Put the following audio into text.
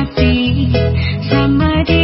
hati sama dia.